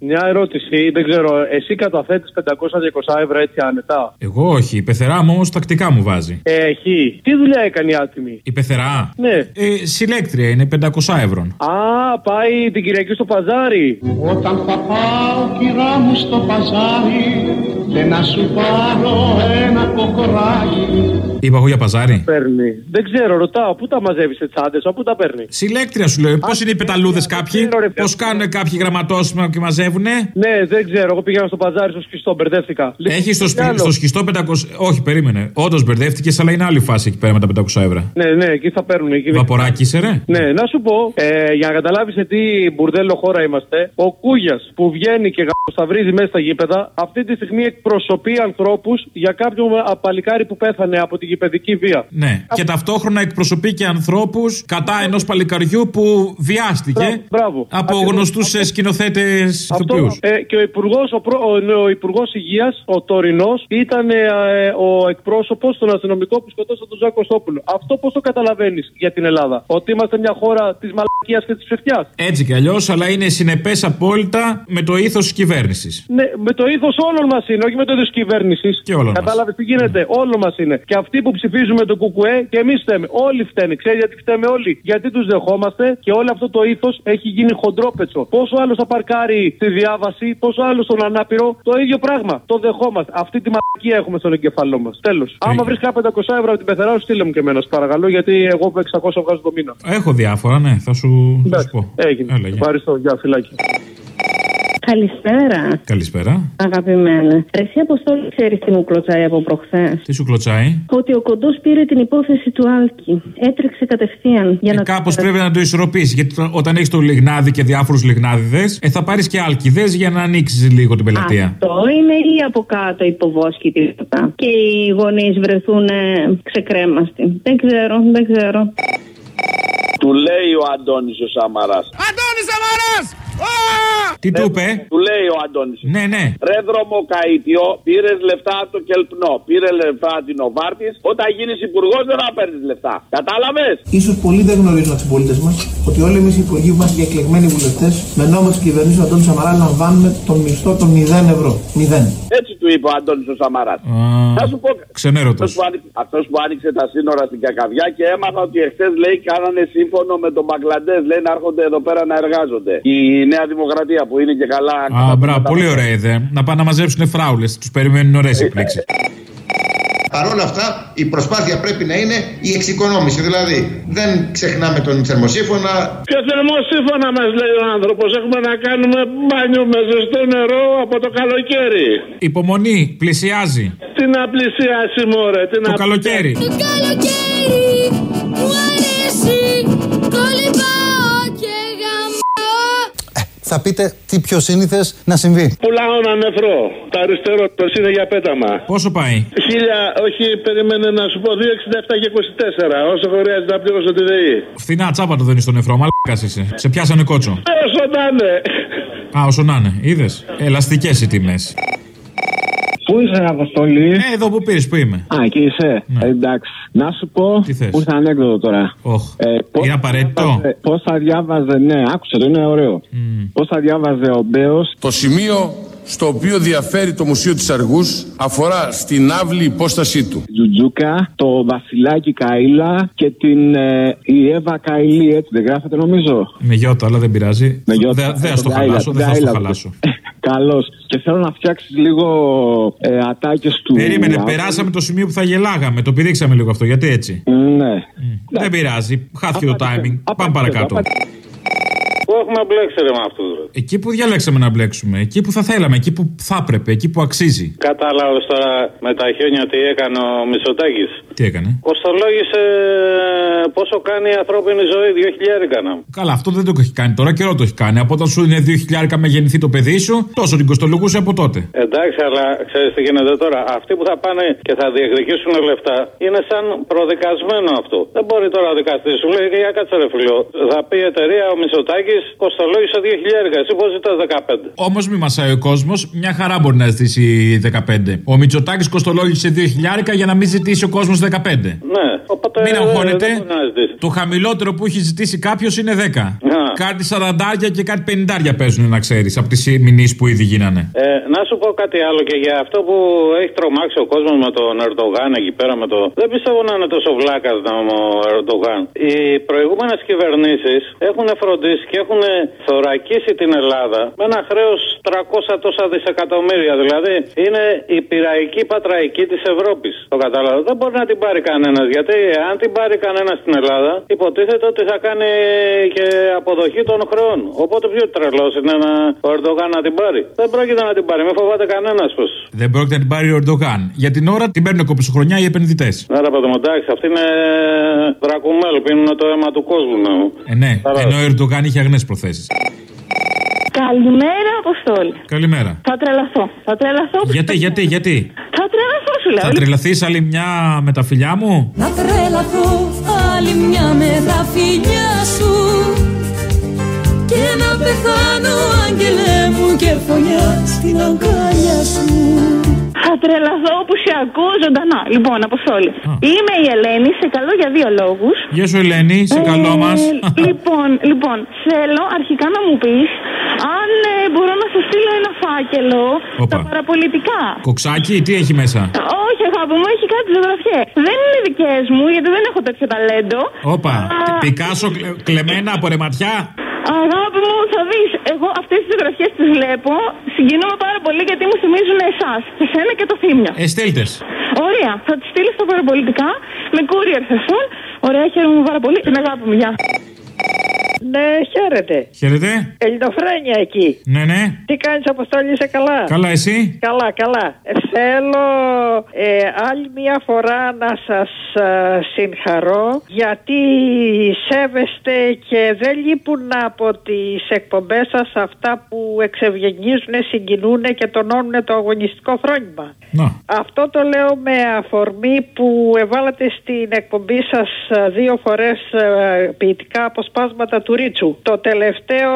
Μια ερώτηση, δεν ξέρω, εσύ καταθέτεις 500-200 ευρώ έτσι άνετα; Εγώ όχι. Η πεθερά μου όμως τακτικά μου βάζει. Έχει. Τι δουλειά έκανε η άτιμη; Η πεθερά; Ναι. Ε, συλλέκτρια είναι 500 ευρώ. Α, πάει την Κυριακή στο παζάρι. Όταν θα πάω κυρά μου στο παζάρι και να σου πάρω ένα κοκοράκι Είπα εγώ για παζάρι. Παίρνει. Δεν ξέρω, ρωτάω, πού τα μαζεύεις σε τσάντες, πού τα παίρνει; Συλλέκτρια σου λέω. Πώς είναι οι πεταλούδες κάποιοι. ξέρω, ρε, Πώς κάνουν κάποιοι γραμματόσημα και μαζεύουνε; Ναι, δεν ξέρω, εγώ πήγα στο παζάρι στο σκιστό, μπερδεύτηκα. Έχει στο, Τι σπι... άλλο; στο σκιστό 500. Όχι, περίμενε. Όντως μπερδεύτηκες, αλλά είναι άλλη φάση εκεί πέρα με τα 500 ευρώ. Ναι, ναι, εκεί θα παίρνουν. Εκεί Βαποράκι είσαι, ρε. Ναι, να σου πω, ε, για να καταλάβεις σε τι μπουρδέλο χώρα είμαστε, ο Κούγιας που βγαίνει και γαμπροσταυρίζει μέσα στα γήπεδα, αυτή τη στιγμή εκπροσωπεί ανθρώπους για κάποιον παλικάρι που πέθανε από την γηπαιδική βία. Ναι. Και ταυτόχρονα εκπροσωπεί και ανθρώπους κατά ενός παλικαριού που βιάστηκε Μπράβο, μπράβο. από Ακριβώς. γνωστούς σκηνοθέτες ηθοποιούς. ε, και ο Υπουργός ο, προ- ο, ο υπουργός Υγείας, ο τωρινός, ήταν ε, ε, ο εκπρόσωπος των αστυνομικών που σκοτώσαν τον Ζάκο Κωστόπουλο. Αυτό πώς το καταλαβαίνεις για την Ελλάδα; Ότι είμαστε μια χώρα της μαλακίας και της ψευτιάς; Έτσι κι αλλιώς, αλλά είναι συνεπές απόλυτα με το ήθος της κυβέρνησης. Ναι, με το ήθος όλων μας είναι, όχι με το ήθος κυβέρνησης. Και όλων μας. Κατάλαβες τι γίνεται, όλων μας είναι. Και αυτοί που ψηφίζουμε τον Κουκουέ και εμείς φταίμε. Όλοι φταίνε. Ξέρεις γιατί φταίμε όλοι; Γιατί τους δεχόμαστε και όλο αυτό το ήθος έχει γίνει χοντρόπετσο. Πόσο άλλο θα παρκάρει στη διάβαση, πόσο άλλο στον ανάπηρο, το ίδιο πράγμα. Το δεχόμαστε. Αυτή τη μαλακία έχουμε στον εγκεφαλό μας. Τέλος. Άμα βρεις κάποια 500 ευρώ από την πεθερά σου, στείλε μου και εμένα, σου παρακαλώ, γιατί εγώ που 600 βγάζω το μήνα. Έχω διάφορα, ναι, θα σου, θα σου πω. Έγινε. Έλα, γεια. Ευχαριστώ. Γεια, φυλάκι. Καλησπέρα, Καλησπέρα. αγαπημένα. Εσύ Αποστόλη, ξέρεις τι μου κλωτσάει από προχθές; Τι σου κλωτσάει; Ότι ο κοντός πήρε την υπόθεση του Άλκη. Έτρεξε κατευθείαν για Ε, να. Κάπως πρέπει να το ισορροπήσεις. Γιατί το- όταν έχεις το λιγνάδι και διάφορους λιγνάδιδες, ε, θα πάρεις και άλκηδες για να ανοίξεις λίγο την πελατεία. Αυτό είναι ή από κάτω υποβόσκη τίποτα. Και οι γονείς βρεθούν ε, ξεκρέμαστοι. Δεν ξέρω, δεν ξέρω. Του λέει ο Αντώνης ο Σαμαράς. Τι του είπε, Του λέει ο Αντώνης. Ναι, ναι. Ρε δρομοκαίτιο, πήρες λεφτά από το κελπνό. Πήρε λεφτά από την Οβάρτης. Όταν γίνεις υπουργός δεν θα παίρνεις λεφτά. Κατάλαβες; σω πολλοί δεν γνωρίζουν από τους συμπολίτες μας ότι όλοι εμείς οι υπουργοί μας και εκλεγμένοι βουλευτές με νόμο της κυβερνήσεω Αντώνης Σαμαράς λαμβάνουμε τον μισθό των 0 ευρώ. 0. Έτσι του είπε ο Αντώνης ο Σαμαράς. Α, Θα σου πω. Ξενέρωτος. αυτός που άνοιξε- αυτός που άνοιξε τα σύνορα στην Κακαβιά και έμαθα ότι εχθές λέει κάνανε σύμφωνο με τον Μπαγκλαντές. Λέει να έρχονται εδώ πέρα να εργάζονται. Η Νέα Δημοκρατία που είναι και καλά. Α, μπράβο, πολύ ωραία ιδέα. Να πάνε να μαζέψουν φράουλες. Τους περιμένουν ωραίες εκπλήξεις. Παρ' όλα αυτά, η προσπάθεια πρέπει να είναι η εξοικονόμηση. Δηλαδή, δεν ξεχνάμε τον θερμοσύφωνα. Και θερμοσύφωνα μας λέει ο άνθρωπος. Έχουμε να κάνουμε μπάνιο με ζεστό νερό από το καλοκαίρι. Υπομονή, πλησιάζει. Τι να πλησιάσει, μωρέ. Τι Το να καλοκαίρι. Το καλοκαίρι μου αρέσει Κολυμπάω και γαμάω Θα πείτε τι πιο σύνηθες να συμβεί. Πουλάω ένα νεφρό. Το αριστερό το είναι για πέταμα. Πόσο πάει; Χίλια, όχι, περίμενε να σου πω 2,67 και 24. Όσο χρειάζεται να πληρώσω τη ΔΕΗ. Φθηνά τσάπα το δίνεις στο νεφρό, μαλάκας είσαι. Σε πιάσανε κότσο. Όσο να είναι. Α, όσο να είναι, είδες; Ελαστικές οι τιμές. Πού είσαι, Αποστολή; Ε, εδώ που πήρε, που είμαι. Α, εκεί είσαι. Ναι. Ε, εντάξει. Να σου πω. Τι θες; Πού ήρθε ανέκδοτο τώρα. Όχ. Ε, πώς Είναι θα απαραίτητο. διάβαζε- Πώς θα διάβαζε, ναι, άκουσε το, είναι ωραίο. Πώς θα διάβαζε ο Μπέος Το σημείο στο οποίο διαφέρει το Μουσείο της Αργούς αφορά στην άβλη υπόστασή του. Τζουτζούκα, το Βασιλάκι Καΐλα και την ε, η Εύα Καηλή, έτσι δεν γράφεται νομίζω; Με γιώτα, αλλά δεν πειράζει. Με γιώτα. Δεν δεν θα Ε, στο τον Γκάιλα, χαλάσω, τον δεν θα στο Γκάιλα. χαλάσω. Καλώς. Και θέλω να φτιάξεις λίγο ε, ατάκες του. Περίμενε, Άπλου. περάσαμε το σημείο που θα γελάγαμε. Το πηδήξαμε λίγο αυτό, γιατί έτσι. Ναι. Δεν πειράζει, χάθηκε το timing. Πάμε παρακάτω. Πού έχουμε μπλέξει ρε με αυτού. Εκεί που διαλέξαμε να μπλέξουμε, εκεί που θα θέλαμε, εκεί που θα έπρεπε, εκεί που αξίζει. Κατάλαβες τώρα με τα χιόνια τι έκανε ο Μισοτάκη. Τι έκανε; Κοστολόγησε πόσο κάνει η ανθρώπινη ζωή, 2.000 έκανα. Καλά, αυτό δεν το έχει κάνει τώρα, καιρό το έχει κάνει. Από όταν σου είναι 2.000 με γεννηθεί το παιδί σου, τόσο την κοστολογούσε από τότε. Εντάξει, αλλά ξέρεις τι γίνεται τώρα. Αυτοί που θα πάνε και θα διεκδικήσουν λεφτά είναι σαν προδικασμένο αυτό. Δεν μπορεί τώρα ο δικαστής σου λέει για κάτσε ρε φιλό. Θα πει η εταιρεία ο Μισοτάκη κοστολόγησε 2.000. Εσύ πώ ζητάς 15. Όμως μη μασάει ο κόσμος, μια χαρά μπορεί να ζητήσει 15. Ο Μητσοτάκης κοστολόγησε 2.000 για να μην ζητήσει ο κόσμος 15. Ναι, οπότε. Μην ε, αγχώνετε. δεν μπορεί να ζητήσει. Το χαμηλότερο που έχει ζητήσει κάποιος είναι 10. Α, Κάτι σαραντάρια και κάτι πενηντάρια παίζουν, να ξέρεις, από τις μηνύσεις που ήδη γίνανε. Ε, να σου πω κάτι άλλο και για αυτό που έχει τρομάξει ο κόσμος με τον Ερντογάν εκεί πέρα με το. Δεν πιστεύω να είναι τόσο βλάκας ο Ερντογάν. Οι προηγούμενες κυβερνήσεις έχουν φροντίσει και έχουν θωρακίσει την Ελλάδα με ένα χρέος 300 τόσα δισεκατομμύρια. Δηλαδή είναι η πειραϊκή πατραϊκή της Ευρώπης. Το κατάλαβα. Δεν μπορεί να την πάρει κανένας. Γιατί αν την πάρει κανένας στην Ελλάδα, υποτίθεται ότι θα κάνει και αποδοχή των χρεών. Οπότε πιο τρελός είναι να, ο Ερντογάν να την πάρει; Δεν πρόκειται να την πάρει. Μην φοβάται κανένας πως. Δεν πρόκειται να την πάρει ο Ερντογάν. Για την ώρα την παίρνουν κοψοχρονιά οι επενδυτές. Άρα πατώ εντάξει, αυτή είναι δρακουμέλ, πίνουν το αίμα του κόσμου. Ναι. Ε, ναι, ενώ ο Ερντογάν είχε αγνές προθέσεις. Καλημέρα, Αποστόλη. Καλημέρα. Θα τρελαθώ. Θα τρελαθώ. Γιατί, γιατί, γιατί; Θα τρελαθώ, σου λέω. Θα τρελαθείς άλλη μια με τα φιλιά μου; Να τρελαθώ άλλη μια με τα φιλιά σου στην αγκάλια σου Θα τρελαθώ που σε ακούω ζωντανά. Λοιπόν, Αποστόλη. Είμαι η Ελένη, σε καλό για δύο λόγους. Γεια σου, Ελένη, σε καλό μας. λοιπόν, λοιπόν, θέλω αρχικά να μου πεις αν ε, μπορώ να σου στείλω ένα φάκελο τα παραπολιτικά. Κοξάκι, τι έχει μέσα; Όχι, αγάπη μου, έχει κάτι ζωγραφιές. Δεν είναι δικές μου, γιατί δεν έχω τέτοιο ταλέντο. Όπα. Πικάσο κλε- κλεμμένα από ρεματιά; Αγάπη μου, θα δεις. Εγώ αυτές τις ζωγραφιέ τις βλέπω, συγκινούμαι πάρα πολύ γιατί μου θυμίζουν εσάς. Εσένα και το θύμιο. Ε, στέλτε. Ωραία, θα τη στείλεις στα παραπολιτικά με courier θα έρθουν. Ωραία, χαίρομαι πάρα πολύ. Την αγάπη μου, γεια. Ναι, χαίρετε. Χαίρετε. Ελληνοφρένια εκεί. Ναι, ναι. Τι κάνεις, Αποστόλη, είσαι καλά; Καλά, εσύ; Καλά, καλά. Ε, θέλω ε, άλλη μια φορά να σας ε, συγχαρώ γιατί σέβεστε και δεν λείπουν από τις εκπομπές σας αυτά που εξευγενίζουν, συγκινούν και τονώνουν το αγωνιστικό φρόνημα. Αυτό το λέω με αφορμή που εβάλατε στην εκπομπή σας ε, δύο φορές ε, ποιητικά αποσπάσματα του Ρίτσου. Το τελευταίο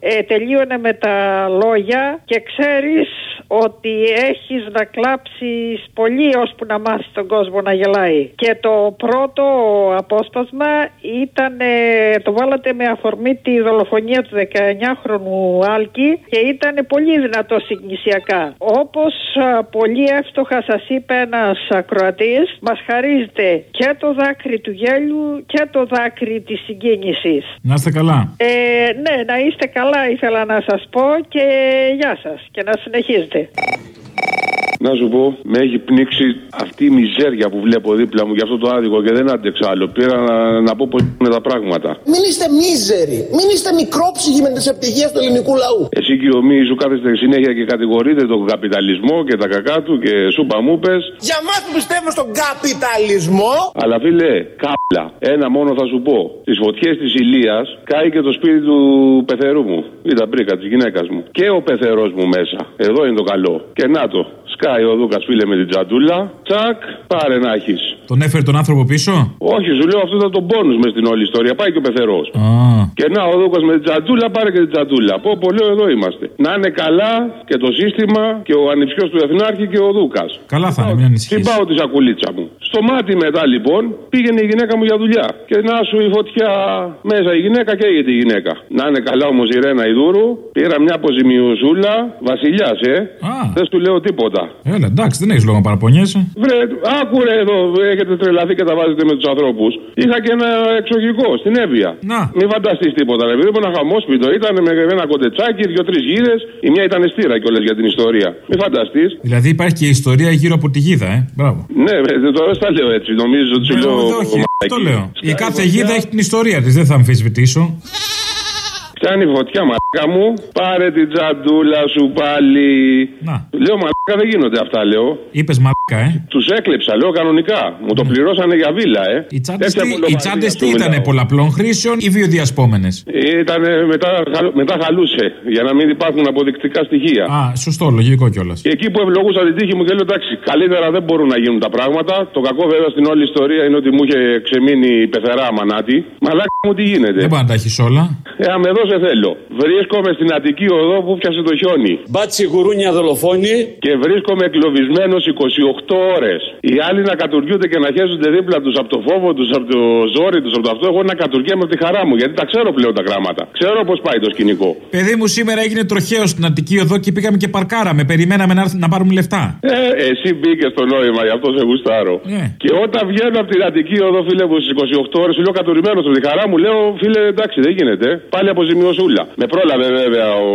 ε, τελείωνε με τα λόγια και ξέρεις ότι έχεις να κλάψεις πολύ ώσπου να μάθεις τον κόσμο να γελάει. Και το πρώτο απόσπασμα ήταν, ε, το βάλατε με αφορμή τη δολοφονία του 19χρονου Άλκη και ήταν πολύ δυνατό συγκινησιακά. Όπως α, πολύ εύστοχα σας είπε ένας ακροατής, μας χαρίζεται και το δάκρυ του γέλιου και το δάκρυ της συγκίνησης. Να είστε καλά. Ε, ναι, να είστε καλά ήθελα να σας πω και γεια σας και να συνεχίζετε. Να σου πω, με έχει πνίξει αυτή η μιζέρια που βλέπω δίπλα μου για αυτό το άδικο και δεν άντεξα άλλο. Πήρα να, να πω πώς είναι τα πράγματα. Μην είστε μίζεροι. Μην είστε μικρόψυχοι με τις επιτυχίε του ελληνικού λαού. Εσύ και ο Μη σου κάθεστε συνέχεια και κατηγορείτε τον καπιταλισμό και τα κακά του και σούπα μου πες. Για μας που πιστεύουμε στον καπιταλισμό. Αλλά φίλε, κάπλα. Ένα μόνο θα σου πω. Στι φωτιές της Ηλίας κάει και το σπίτι του πεθερού μου. Ή τα πρίκα της γυναίκας μου. Και ο πεθερός μου μέσα. Εδώ είναι το καλό. Και να το. Σκάει ο Δούκα φίλε με την τζαντούλα. Τσακ, πάρε να έχεις. Τον έφερε τον άνθρωπο πίσω; Όχι, σου λέω αυτό ήταν το πόνου μες στην όλη ιστορία. Πάει και ο πεθερός. Και να ο Δούκα με την τζαντούλα, πάρε και την τζαντούλα. Πω, πω, λέω εδώ είμαστε. Να είναι καλά και το σύστημα και ο ανιψιός του Εθνάρχη και ο Δούκα. Καλά θα είναι, μην ανησυχείς. Συμπάω τη σακουλίτσα μου. Στο μάτι μετά λοιπόν πήγαινε η γυναίκα μου για δουλειά. Και να σου η φωτιά μέσα η γυναίκα και έγινε η γυναίκα. Να είναι καλά όμως η Ρένα Ιδούρου. Πήρα μια αποζημιωσούλα. Βασιλιάς, ε. Δεν σου λέω τίποτα. Έλα, εντάξει, δεν έχεις λόγο να παραπονιέσαι. Βρε, άκουρε εδώ, έχετε τρελαθεί και τα βάζετε με τους ανθρώπους. Είχα και ένα εξωγικό στην Εύβοια. Να. Μην φανταστείς τίποτα, ρε παιδί μου, ένα χαμόσπιτο ήταν με ένα κοντετσάκι, δύο-τρεις γύρες. Η μια ήταν στήρα κιόλας για την ιστορία. Μην φανταστείς. Δηλαδή υπάρχει και ιστορία γύρω από τη γίδα, ε. Μπράβο. Ναι, ρε, τώρα στα λέω έτσι. Νομίζω ότι σου λέω. Ε, όχι, μαλακίες. το λέω. Η κάθε γίδα έχει την ιστορία της, δεν θα αμφισβητήσω. Πιάνει φωτιά, μαλάκα μου. Πάρε την τζαντούλα σου πάλι. Να. Λέω μαλάκα δεν γίνονται αυτά, λέω. Είπες μαλάκα, ε. Τους έκλεψα, λέω κανονικά. Μου το πληρώσανε για βίλα, ε. Οι τσάντες τι, οι τσάντες τι ήταν πολλαπλών χρήσεων ή βιοδιασπόμενες; Ήταν μετά, χαλ- μετά χαλούσε για να μην υπάρχουν αποδεικτικά στοιχεία. Α, σωστό, λογικό κιόλας. Και εκεί που ευλογούσα την τύχη μου και λέω εντάξει, καλύτερα δεν μπορούν να γίνουν τα πράγματα. Το κακό βέβαια στην όλη ιστορία είναι ότι μου είχε ξεμείνει η πεθερά μανάτη. Μαλάκα μου τι γίνεται; Δεν μπορεί να τα έχεις όλα. Ε, αν με δώσει δεν θέλω. Βρίσκομαι στην Αττική οδό που πιάσε το χιόνι. Μπάτσι γουρούνια δολοφόνη. Και βρίσκομαι εγκλωβισμένος 28 ώρες. Οι άλλοι να κατουργούνται και να χέζονται δίπλα τους από το φόβο τους, από το ζόρι τους, από το αυτό. Εγώ να κατουργέμαι από τη χαρά μου γιατί τα ξέρω πλέον τα γράμματα. Ξέρω πώς πάει το σκηνικό. Παιδί μου, σήμερα έγινε τροχαίο στην Αττική οδό και πήγαμε και παρκάραμε. Περιμέναμε να, έρθ- να πάρουμε λεφτά. Ε, εσύ μπήκες στο νόημα, γι' αυτό σε γουστάρω. Ναι. Και όταν βγαίνω από την Αττική οδό, φίλε μου, στις 28 ώρες, σου λέω κατουρημένο από τη χαρά μου, λέω, φίλε, εντάξει, δεν γίνεται. Πάλι αποζημιωσούλα. Με πρόλαβε βέβαια ο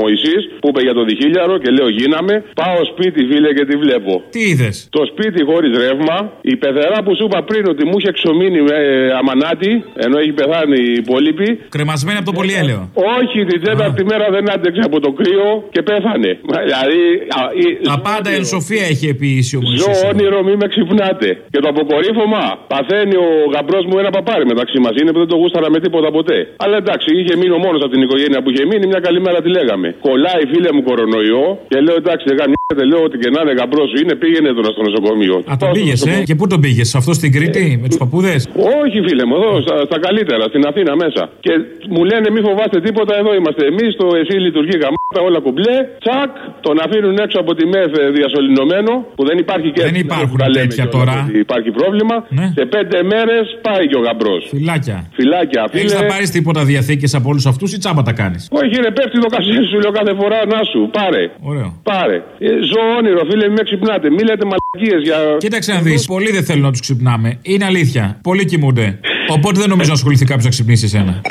Μωησή που είπε για το διχίλιαρο και λέω, γίναμε. Πάω σπίτι, φίλε, και τη βλέπω. Τι είδες; Το σπίτι χωρίς ρεύμα. Η πεθερά που σου είπα πριν ότι μου είχε εξομείνει με αμανάτη, ενώ έχει πεθάνει η υπόλοιπη. Κρεμασμένη από το πολυέλαιο. Όχι, την τέταρτη μέρα δεν άντεξε από το κρύο και πέθανε. Δηλαδή. α, η- Τα πάντα εν σοφία έχει επιήσει ο Ζω Μωυσής. όνειρο, μη με ξυπνάτε. Και το αποκορύφωμα παθαίνει ο γαμπρός μου ένα παπάρι μεταξύ μας. Είναι που δεν το γούσταρα με τίποτα ποτέ. Αλλά εντάξει, είχε μείνει ο μόνος από την οικογένεια που είχε μείνει. Μια καλή μέρα τη λέγαμε. Κολλάει φίλε μου κορονοϊό και λέω εντάξει, δεν γαμιέται, λέω ότι και να είναι γαμπρός σου είναι, πήγαινε τώρα στο νοσοκομείο. Α, τον πήγες, ε; Και πού τον πήγες, αυτό στην Κρήτη, με τους παππούδες; Όχι, φίλε μου, εδώ στα, στα καλύτερα, στην Αθήνα μέσα. Και μου λένε μη φοβάστε τίποτα, εδώ είμαστε εμείς. Το εσύ λειτουργεί γαμάτα, όλα κουμπλέ. Τσακ, τον αφήνουν έξω από τη ΜΕΘ ε, διασωληνωμένο, που δεν υπάρχει και Δεν υπάρχουν τα λέμε τέτοια κιόλας τώρα. ότι Υπάρχει πρόβλημα. Ναι. Σε πέντε μέρες πάει και ο γαμπρός. Φυλάκια. Φυλάκια, Έχεις φίλε. να πάρεις τίποτα διαθήκες από όλους αυτούς ή τσάμπα τα κάνεις; Όχι, ρε, πέφτει το κασέ σου, λέω κάθε φορά να σου. Πάρε. Ωραίο. Πάρε. Ε, ζω όνειρο, φίλε, μην με ξυπνάτε. Μη λέτε μαλακίες για. Κοίταξε να δεις. Πολλοί δεν θέλουν να τους ξυπνάμε. Είναι αλήθεια. Πολλοί κοιμούνται. Οπότε δεν νομίζω να ασχοληθεί κάποιος να ξυπνήσει εσένα.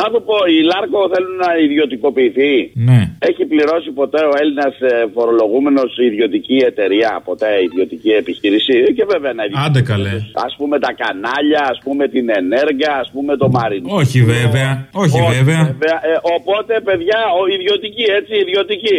Να του πω, η Λάρκο θέλουν να ιδιωτικοποιηθεί. Ναι. Έχει πληρώσει ποτέ ο Έλληνας φορολογούμενος ιδιωτική εταιρεία, ποτέ ιδιωτική επιχείρηση. Και βέβαια να Άντε καλέ. Α πούμε τα κανάλια, ας πούμε την ενέργεια, ας πούμε το μαρινό. Όχι βέβαια. Όχι βέβαια. Ε, οπότε, παιδιά, ο ιδιωτική, έτσι, ιδιωτική.